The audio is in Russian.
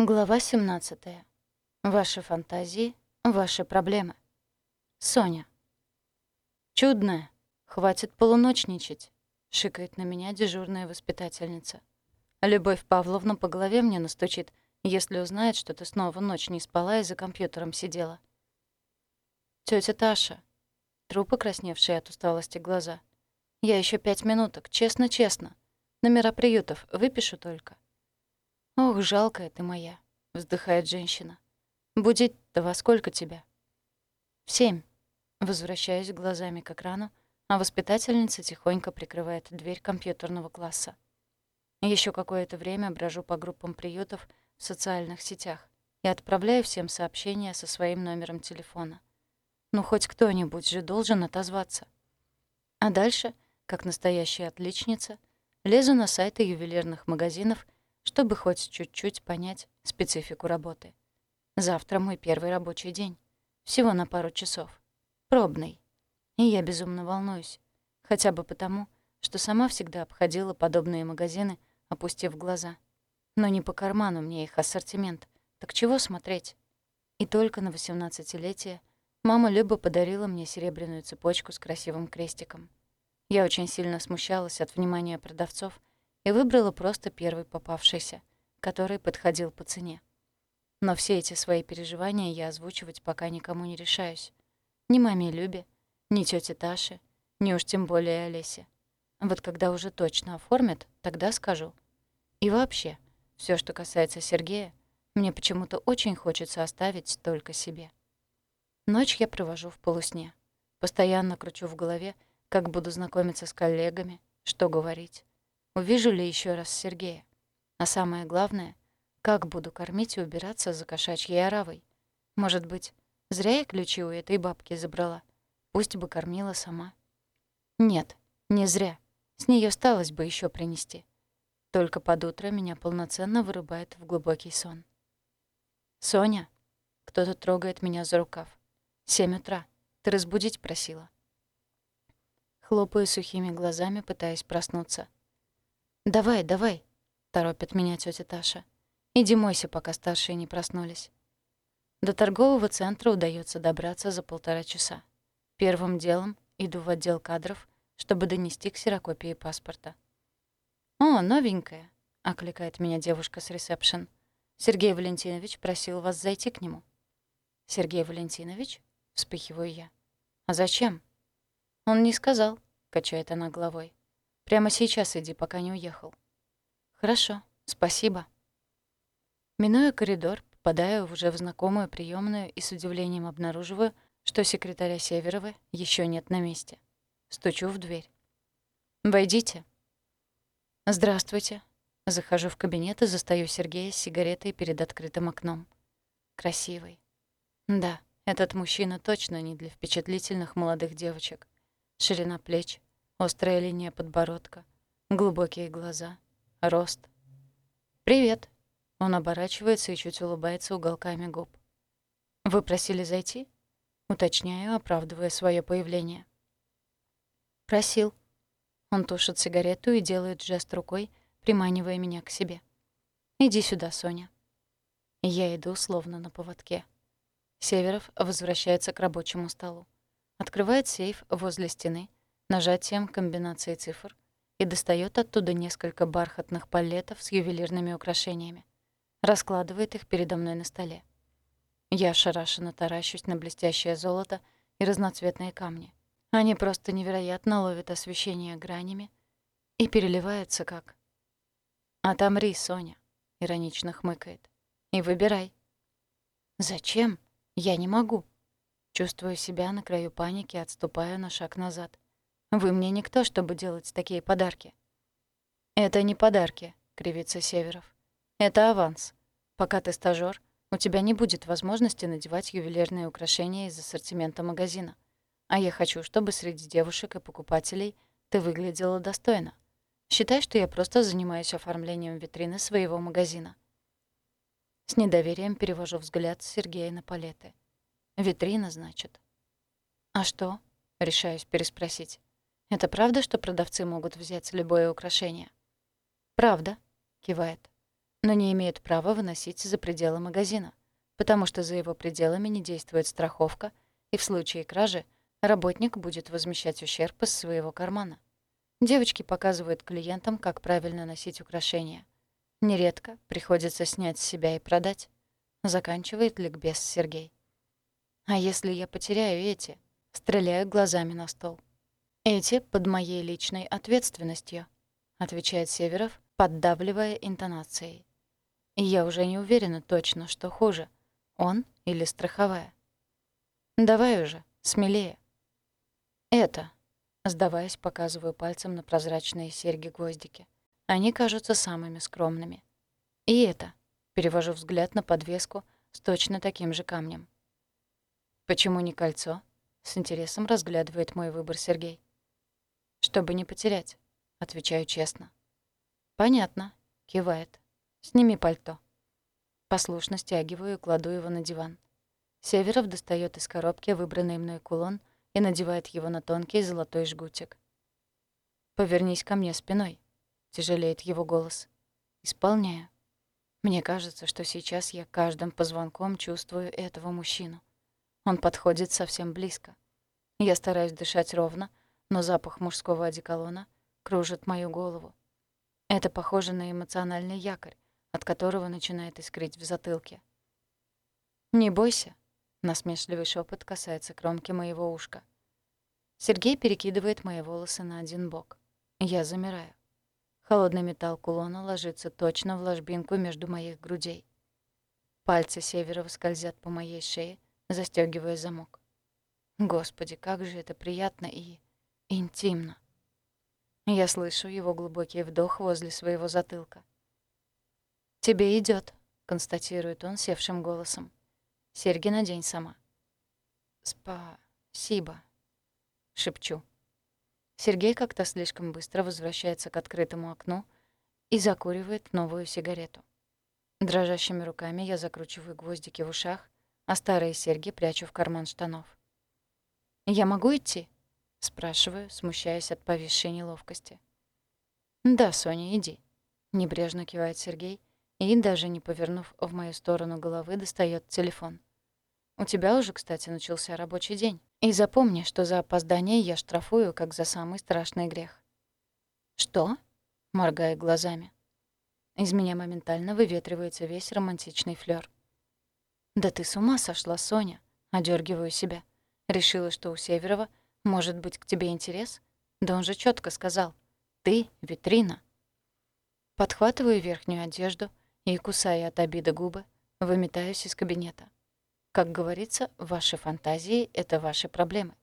Глава 17. Ваши фантазии, ваши проблемы. Соня. «Чудная, хватит полуночничать», — шикает на меня дежурная воспитательница. Любовь Павловна по голове мне настучит, если узнает, что ты снова ночь не спала и за компьютером сидела. Тётя Таша. Тру покрасневшие от усталости глаза. Я еще пять минуток, честно-честно. Номера приютов выпишу только. «Ох, жалкая ты моя», — вздыхает женщина. «Будить-то во сколько тебя?» «В семь». Возвращаюсь глазами к экрану, а воспитательница тихонько прикрывает дверь компьютерного класса. Еще какое-то время брожу по группам приютов в социальных сетях и отправляю всем сообщения со своим номером телефона. Ну, хоть кто-нибудь же должен отозваться. А дальше, как настоящая отличница, лезу на сайты ювелирных магазинов — чтобы хоть чуть-чуть понять специфику работы. Завтра мой первый рабочий день. Всего на пару часов. Пробный. И я безумно волнуюсь. Хотя бы потому, что сама всегда обходила подобные магазины, опустив глаза. Но не по карману мне их ассортимент. Так чего смотреть? И только на 18-летие мама Люба подарила мне серебряную цепочку с красивым крестиком. Я очень сильно смущалась от внимания продавцов, и выбрала просто первый попавшийся, который подходил по цене. Но все эти свои переживания я озвучивать пока никому не решаюсь. Ни маме Любе, ни тете Таше, ни уж тем более Олесе. Вот когда уже точно оформят, тогда скажу. И вообще, все, что касается Сергея, мне почему-то очень хочется оставить только себе. Ночь я провожу в полусне. Постоянно кручу в голове, как буду знакомиться с коллегами, что говорить. Увижу ли еще раз Сергея? А самое главное, как буду кормить и убираться за кошачьей оравой? Может быть, зря я ключи у этой бабки забрала? Пусть бы кормила сама. Нет, не зря. С нее осталось бы еще принести. Только под утро меня полноценно вырубает в глубокий сон. «Соня!» Кто-то трогает меня за рукав. «Семь утра. Ты разбудить просила». Хлопаю сухими глазами, пытаясь проснуться. «Давай, давай», — торопит меня тётя Таша. «Иди мойся, пока старшие не проснулись». До торгового центра удается добраться за полтора часа. Первым делом иду в отдел кадров, чтобы донести ксерокопии паспорта. «О, новенькая», — окликает меня девушка с ресепшн. «Сергей Валентинович просил вас зайти к нему». «Сергей Валентинович?» — вспыхиваю я. «А зачем?» «Он не сказал», — качает она головой. Прямо сейчас иди, пока не уехал». «Хорошо, спасибо». Минуя коридор, попадаю уже в знакомую приемную и с удивлением обнаруживаю, что секретаря Северова еще нет на месте. Стучу в дверь. «Войдите». «Здравствуйте». Захожу в кабинет и застаю Сергея с сигаретой перед открытым окном. Красивый. Да, этот мужчина точно не для впечатлительных молодых девочек. Ширина плеч, Острая линия подбородка, глубокие глаза, рост. «Привет!» Он оборачивается и чуть улыбается уголками губ. «Вы просили зайти?» Уточняю, оправдывая свое появление. «Просил». Он тушит сигарету и делает жест рукой, приманивая меня к себе. «Иди сюда, Соня». Я иду словно на поводке. Северов возвращается к рабочему столу. Открывает сейф возле стены нажатием комбинации цифр и достает оттуда несколько бархатных палетов с ювелирными украшениями. Раскладывает их передо мной на столе. Я ошарашенно таращусь на блестящее золото и разноцветные камни. Они просто невероятно ловят освещение гранями и переливаются как... «Отомри, Соня», — иронично хмыкает. «И выбирай». «Зачем? Я не могу». Чувствую себя на краю паники, отступаю на шаг назад. Вы мне никто, чтобы делать такие подарки». «Это не подарки», — кривится Северов. «Это аванс. Пока ты стажёр, у тебя не будет возможности надевать ювелирные украшения из ассортимента магазина. А я хочу, чтобы среди девушек и покупателей ты выглядела достойно. Считай, что я просто занимаюсь оформлением витрины своего магазина». С недоверием перевожу взгляд Сергея на палеты. «Витрина, значит?» «А что?» — решаюсь переспросить. Это правда, что продавцы могут взять любое украшение? Правда, кивает. но не имеет права выносить за пределы магазина, потому что за его пределами не действует страховка, и в случае кражи работник будет возмещать ущерб из своего кармана. Девочки показывают клиентам, как правильно носить украшения. Нередко приходится снять с себя и продать. Заканчивает ликбез Сергей. А если я потеряю эти? Стреляю глазами на стол. Эти под моей личной ответственностью, отвечает Северов, поддавливая интонацией. Я уже не уверена точно, что хуже, он или страховая. Давай уже, смелее. Это, сдаваясь, показываю пальцем на прозрачные серьги-гвоздики. Они кажутся самыми скромными. И это, перевожу взгляд на подвеску с точно таким же камнем. Почему не кольцо? С интересом разглядывает мой выбор Сергей. Чтобы не потерять, отвечаю честно. Понятно, кивает. Сними пальто. Послушно стягиваю и кладу его на диван. Северов достает из коробки выбранный мной кулон и надевает его на тонкий золотой жгутик. «Повернись ко мне спиной», — тяжелеет его голос. «Исполняю. Мне кажется, что сейчас я каждым позвонком чувствую этого мужчину. Он подходит совсем близко. Я стараюсь дышать ровно, но запах мужского одеколона кружит мою голову. Это похоже на эмоциональный якорь, от которого начинает искрить в затылке. «Не бойся», — насмешливый шепот касается кромки моего ушка. Сергей перекидывает мои волосы на один бок. Я замираю. Холодный металл кулона ложится точно в ложбинку между моих грудей. Пальцы Северова скользят по моей шее, застегивая замок. Господи, как же это приятно и интимно. Я слышу его глубокий вдох возле своего затылка. «Тебе идет, констатирует он севшим голосом. «Серьги надень сама». «Спасибо», — шепчу. Сергей как-то слишком быстро возвращается к открытому окну и закуривает новую сигарету. Дрожащими руками я закручиваю гвоздики в ушах, а старые серьги прячу в карман штанов. «Я могу идти?» — спрашиваю, смущаясь от повисшей неловкости. «Да, Соня, иди», — небрежно кивает Сергей и, даже не повернув в мою сторону головы, достает телефон. «У тебя уже, кстати, начался рабочий день. И запомни, что за опоздание я штрафую, как за самый страшный грех». «Что?» — моргая глазами. Из меня моментально выветривается весь романтичный флёр. «Да ты с ума сошла, Соня!» — одергиваю себя. Решила, что у Северова может быть к тебе интерес? Да он же четко сказал. Ты — витрина. Подхватываю верхнюю одежду и, кусая от обиды губы, выметаюсь из кабинета. Как говорится, ваши фантазии — это ваши проблемы.